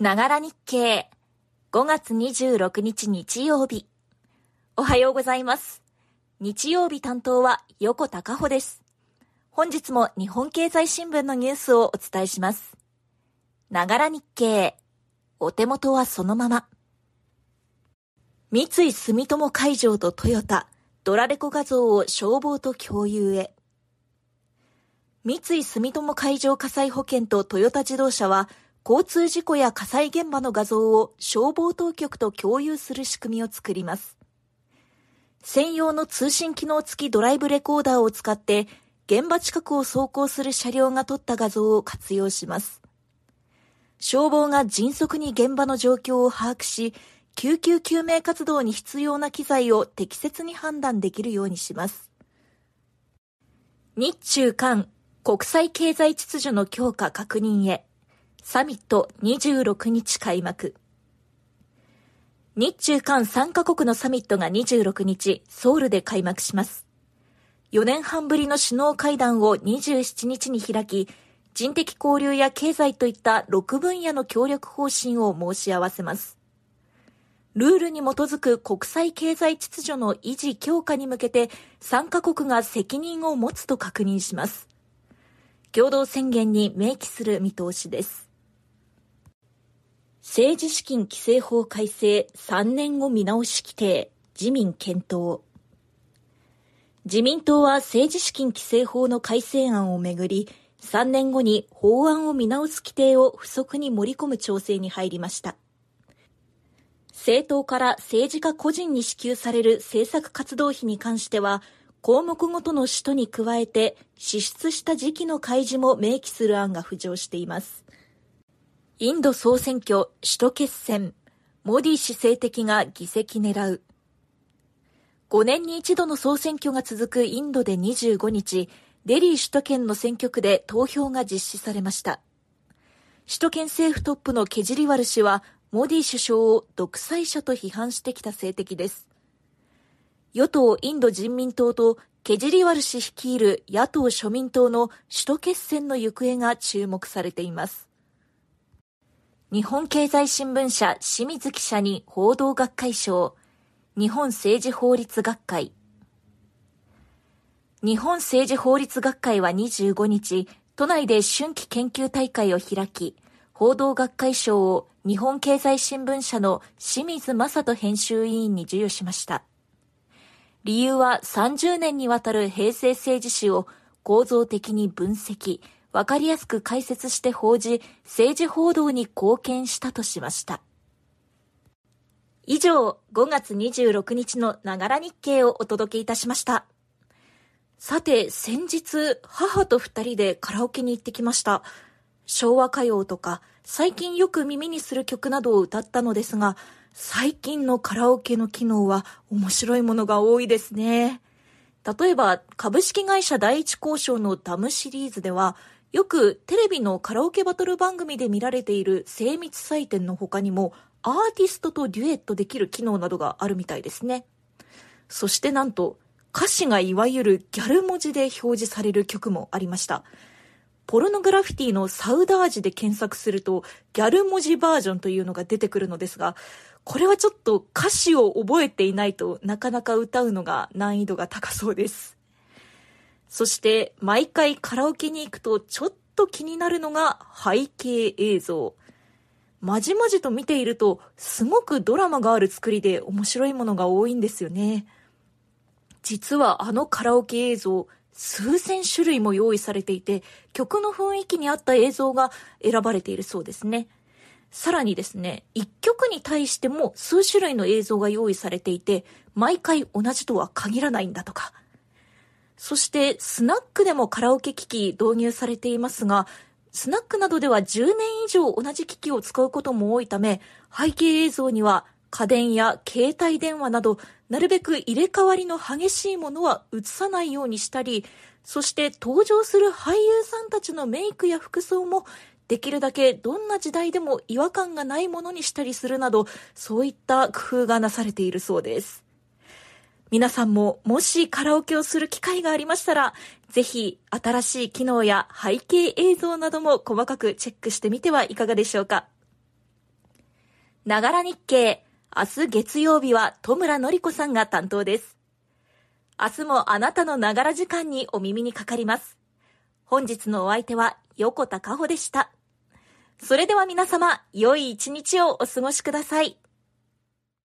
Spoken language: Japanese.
ながら日経5月26日日曜日。おはようございます。日曜日担当は横田加穂です。本日も日本経済新聞のニュースをお伝えします。ながら日経。お手元はそのまま。三井住友海上とトヨタ、ドラレコ画像を消防と共有へ。三井住友海上火災保険とトヨタ自動車は、交通事故や火災現場の画像を消防当局と共有する仕組みを作ります。専用の通信機能付きドライブレコーダーを使って、現場近くを走行する車両が撮った画像を活用します。消防が迅速に現場の状況を把握し、救急救命活動に必要な機材を適切に判断できるようにします。日中韓国際経済秩序の強化確認へ。サミット26日開幕。日中韓3カ国のサミットが26日、ソウルで開幕します。4年半ぶりの首脳会談を27日に開き、人的交流や経済といった6分野の協力方針を申し合わせます。ルールに基づく国際経済秩序の維持強化に向けて3カ国が責任を持つと確認します。共同宣言に明記する見通しです。政治資金規正法改正3年後見直し規定、自民検討。自民党は政治資金規正法の改正案をめぐり、3年後に法案を見直す規定を不足に盛り込む調整に入りました。政党から政治家個人に支給される政策活動費に関しては、項目ごとの使途に加えて支出した時期の開示も明記する案が浮上しています。インド総選挙首都決戦、モディ氏政敵が議席狙う。5年に一度の総選挙が続くインドで25日、デリー首都圏の選挙区で投票が実施されました。首都圏政府トップのケジリワル氏は、モディ首相を独裁者と批判してきた政敵です。与党インド人民党とケジリワル氏率いる野党庶民党の首都決戦の行方が注目されています。日本経済新聞社清水記者に報道学会賞、日本政治法律学会。日本政治法律学会は25日、都内で春季研究大会を開き、報道学会賞を日本経済新聞社の清水正人編集委員に授与しました。理由は30年にわたる平成政治史を構造的に分析、わかりやすく解説して報じ、政治報道に貢献したとしました。以上、5月26日のながら日経をお届けいたしました。さて、先日、母と二人でカラオケに行ってきました。昭和歌謡とか、最近よく耳にする曲などを歌ったのですが、最近のカラオケの機能は面白いものが多いですね。例えば、株式会社第一交渉のダムシリーズでは、よくテレビのカラオケバトル番組で見られている精密採点の他にもアーティストとデュエットできる機能などがあるみたいですね。そしてなんと歌詞がいわゆるギャル文字で表示される曲もありました。ポルノグラフィティのサウダージで検索するとギャル文字バージョンというのが出てくるのですが、これはちょっと歌詞を覚えていないとなかなか歌うのが難易度が高そうです。そして毎回カラオケに行くとちょっと気になるのが背景映像。まじまじと見ているとすごくドラマがある作りで面白いものが多いんですよね。実はあのカラオケ映像、数千種類も用意されていて、曲の雰囲気に合った映像が選ばれているそうですね。さらにですね、一曲に対しても数種類の映像が用意されていて、毎回同じとは限らないんだとか。そしてスナックでもカラオケ機器導入されていますが、スナックなどでは10年以上同じ機器を使うことも多いため、背景映像には家電や携帯電話など、なるべく入れ替わりの激しいものは映さないようにしたり、そして登場する俳優さんたちのメイクや服装もできるだけどんな時代でも違和感がないものにしたりするなど、そういった工夫がなされているそうです。皆さんももしカラオケをする機会がありましたら、ぜひ新しい機能や背景映像なども細かくチェックしてみてはいかがでしょうか。ながら日経。明日月曜日は戸村のり子さんが担当です。明日もあなたのながら時間にお耳にかかります。本日のお相手は横田かほでした。それでは皆様、良い一日をお過ごしください。